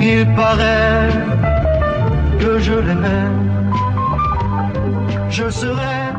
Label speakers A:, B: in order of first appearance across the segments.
A: Il paraît que je l'aimais. Je serai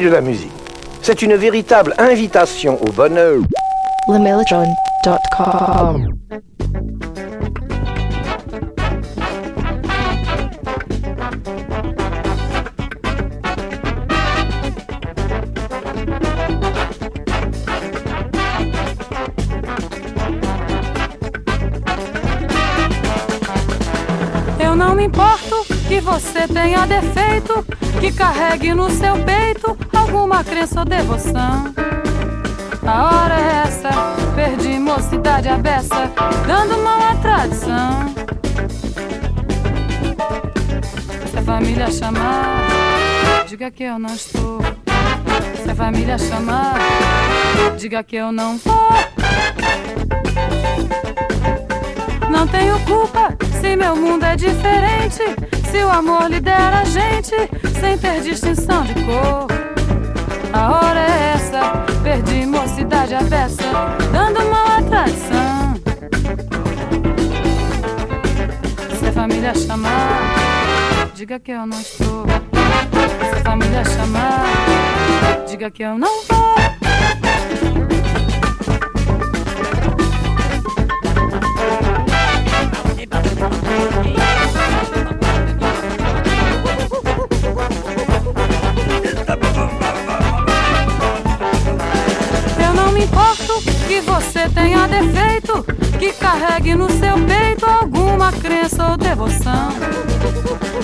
B: de la musique, c'est une véritable invitation au bonheur.
C: LeMellotron.com
D: Eu não me importo que você tenha defeito, que carregue no seu peito alguma crença ou devoção. A hora é essa, perdi mocidade a beça, dando mal à tradição. Se a família chamar, diga que eu não estou. Se a família chamar, diga que eu não vou. Não tenho culpa se meu mundo é diferente. Se o amor lidera a gente sem ter distinção de cor. A hora é essa, perdi mocidade a beça, dando mal à tradição. Se a família chamar, diga que eu não estou. Se a família chamar, diga que eu não vou. Eu você tenha defeito, que carregue no seu peito alguma crença ou devoção.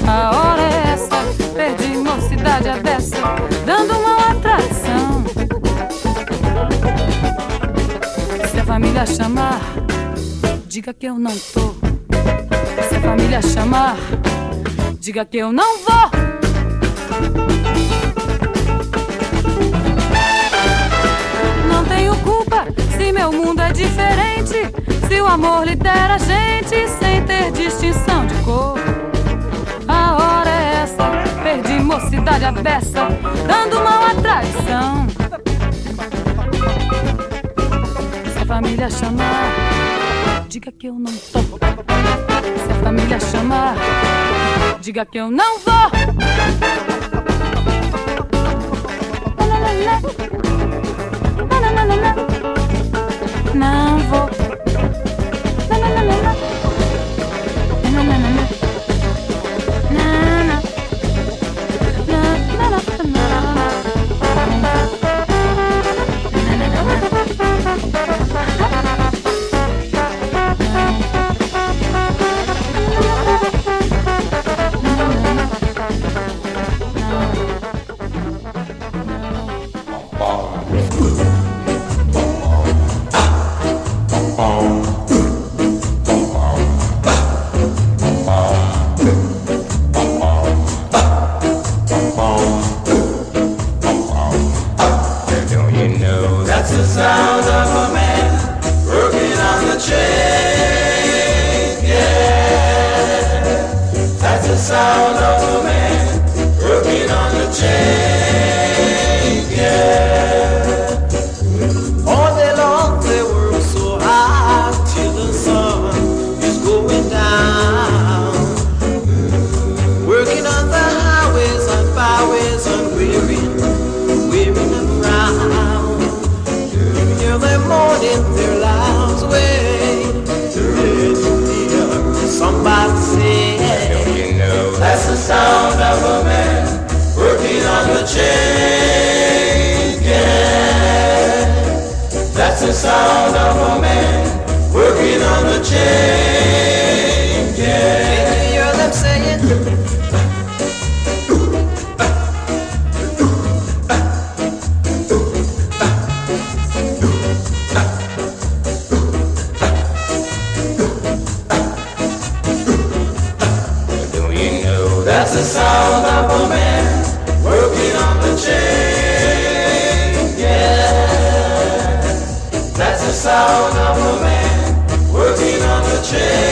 D: A hora é essa, perdi mocidade a beça, dando uma atração. Se a família chamar, diga que eu não tô. Se a família chamar, diga que eu não vou. Se meu mundo é diferente. Se o amor lidera a gente sem ter distinção de cor. A hora é essa, perdi mocidade a beça, dando mal à traição. Se a família chamar, diga que eu não tô. Se a família chamar, diga que eu não vou.
E: Sound of a man working on the chain.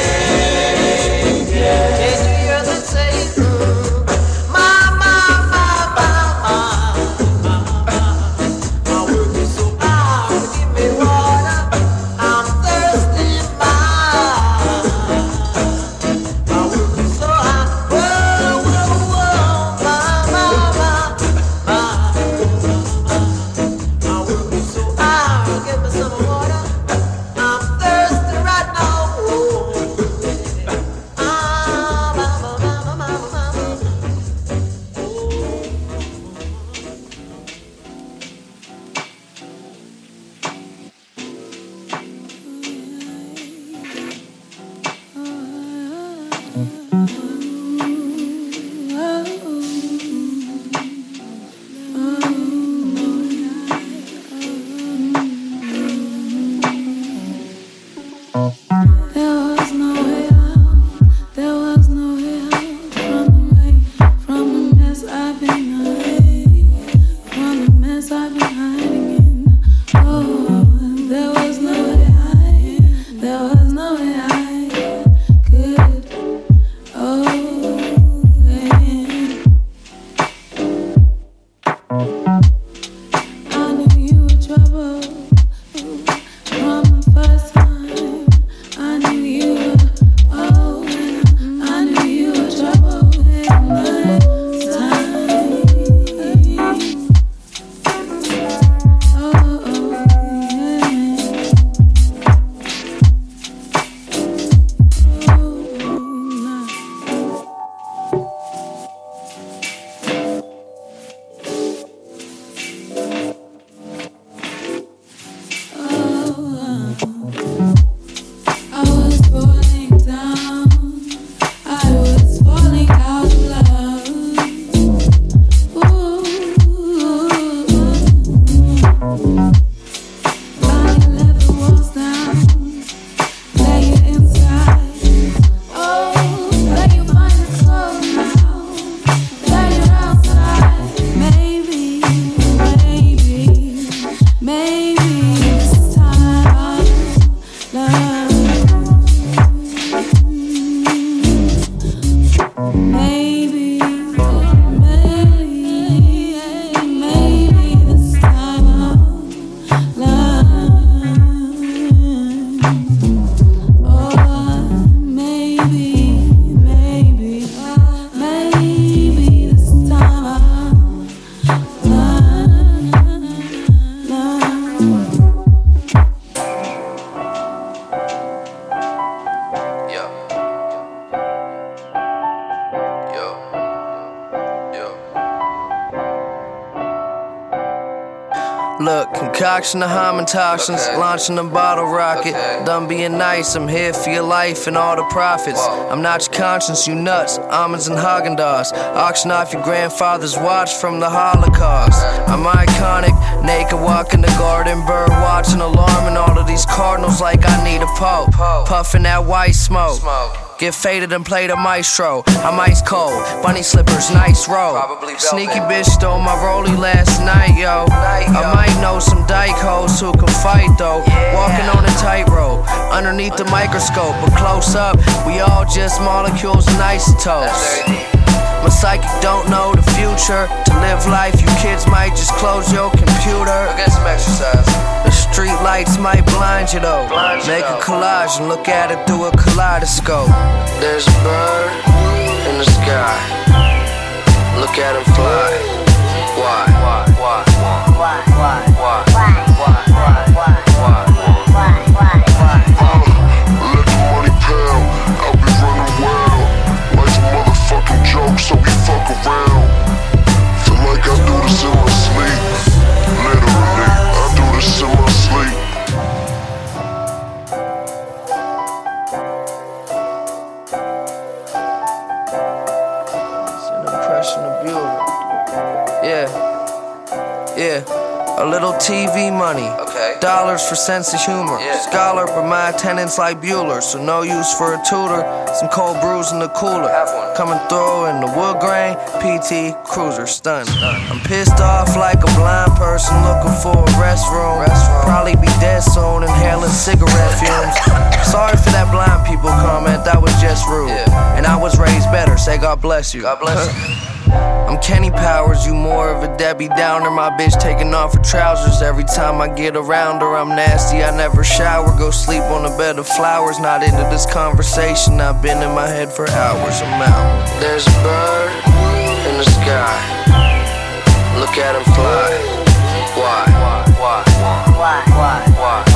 C: Look, concoction of hymen toxins,
E: Okay.
C: launching a bottle rocket.
E: Okay.
C: Done being nice, I'm here for your life and all the profits.
E: Whoa.
C: I'm not your conscience, you nuts. Almonds and Haagen Dazs. Auction off your grandfather's watch from the Holocaust. I'm iconic, naked walking the garden, bird watching, alarming all of these cardinals like I need a pope.
E: Pope.
C: Puffing that white smoke.
E: Smoke.
C: Get faded and play the maestro. I'm ice cold, bunny slippers, nice roll. Sneaky bitch stole my rollie last night, yo. I might know some dyke hoes who can fight though. Walking on a tightrope, underneath the microscope, but close up, we all just molecules and isotopes.
E: That's very deep.
C: My psychic don't know the future. To live life, you kids might just close your computer.
E: Go get some exercise.
C: Street lights might blind you though. Make a collage and look at it through a kaleidoscope. There's a bird in the sky. Look at him fly.
F: A
C: little TV money.
E: Okay.
C: Dollars for sense of humor.
E: Yeah.
C: Scholar, but my attendance like Bueller. So no use for a tutor. Some cold brews in the cooler. Coming through in the wood grain. PT Cruiser stun. I'm pissed off like a blind person looking for a restroom.
E: Restroom.
C: Probably be dead soon, inhaling cigarette fumes. Sorry for that blind people comment. That was just rude.
E: Yeah.
C: And I was raised better. Say God bless you.
E: God bless you.
C: I'm Kenny Powers, you more of a Debbie Downer. My bitch taking off her trousers every time I get around her. I'm nasty, I never shower. Go sleep on a bed of flowers. Not into this conversation, I've been in my head for hours. I'm out. There's a bird in the sky. Look at him fly. Why?
E: Why? Why? Why? Why? Why?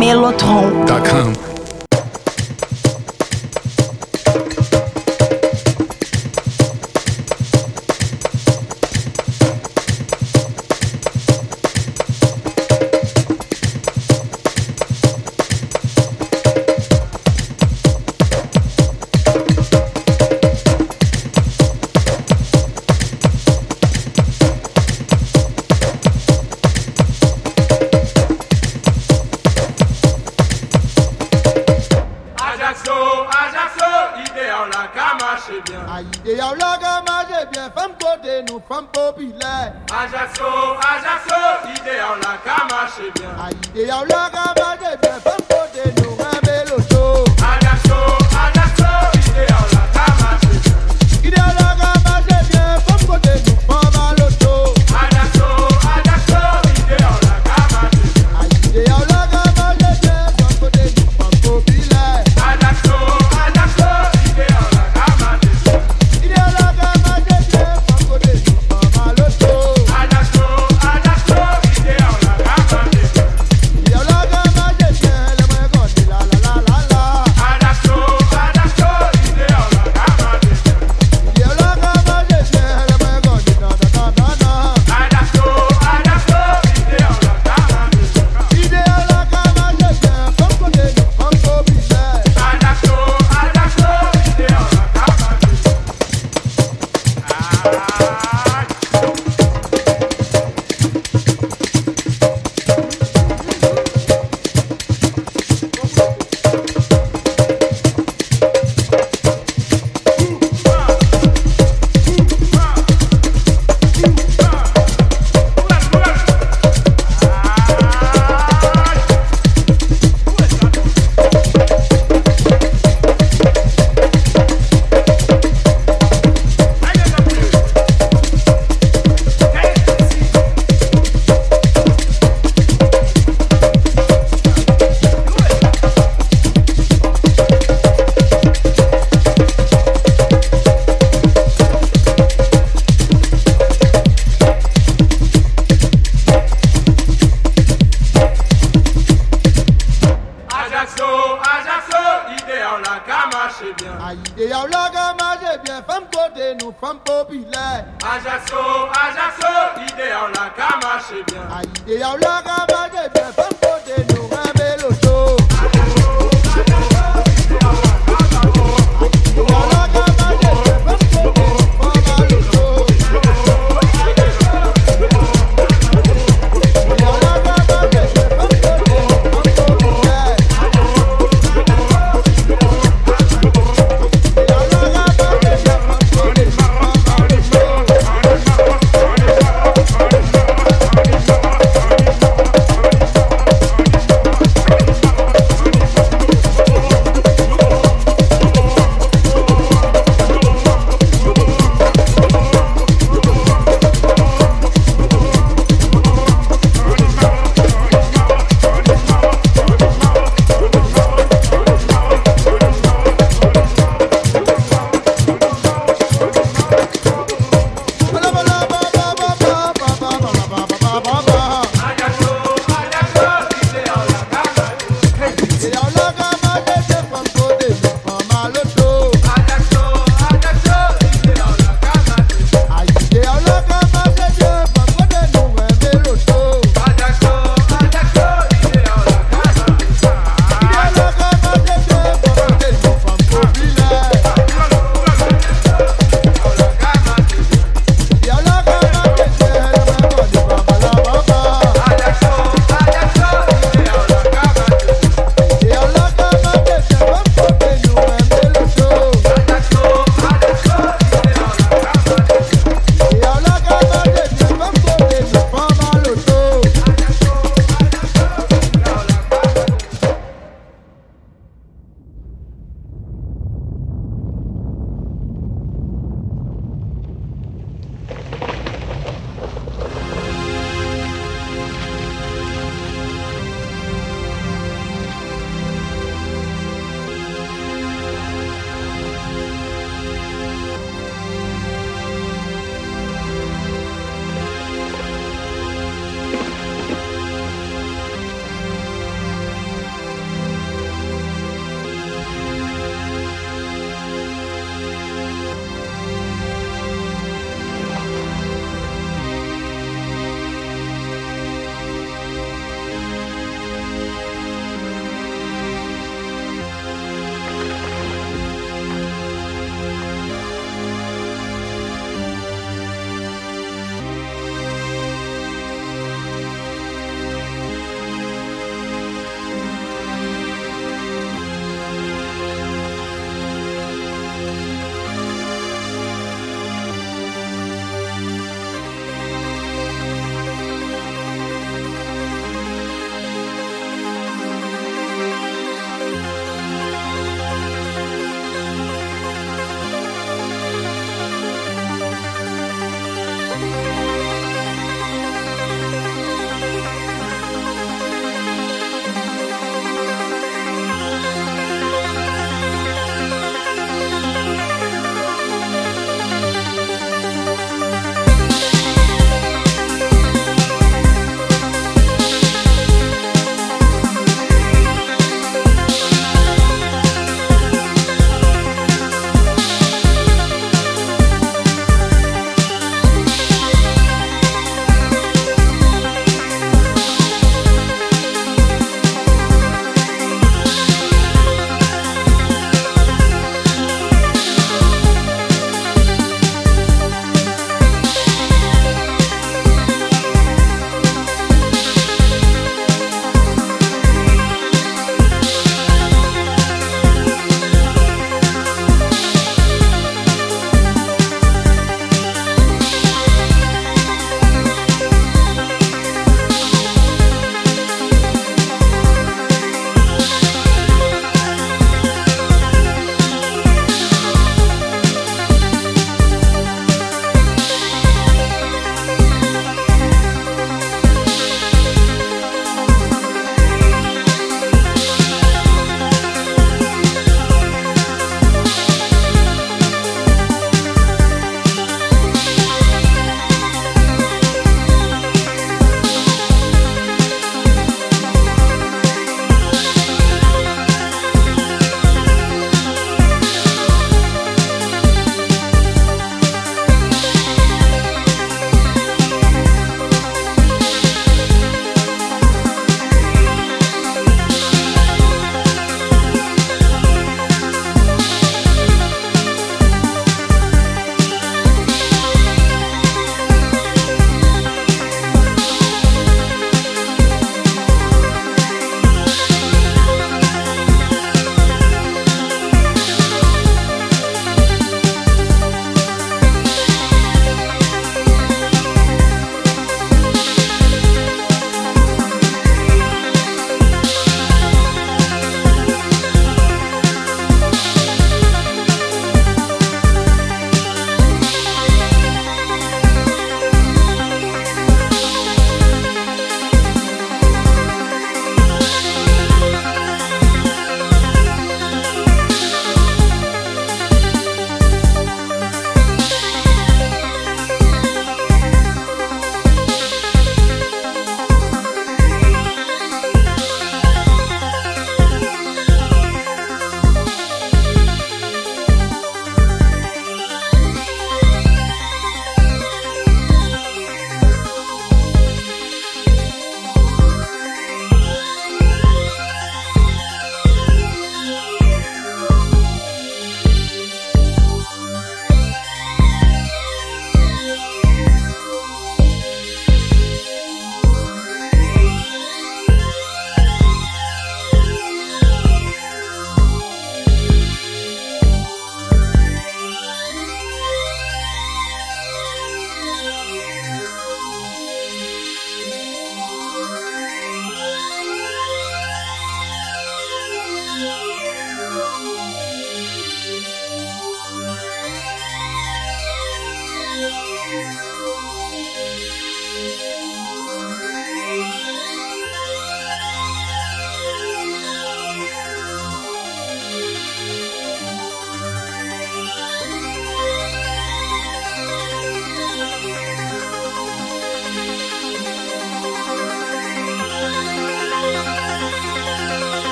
G: Melotron.com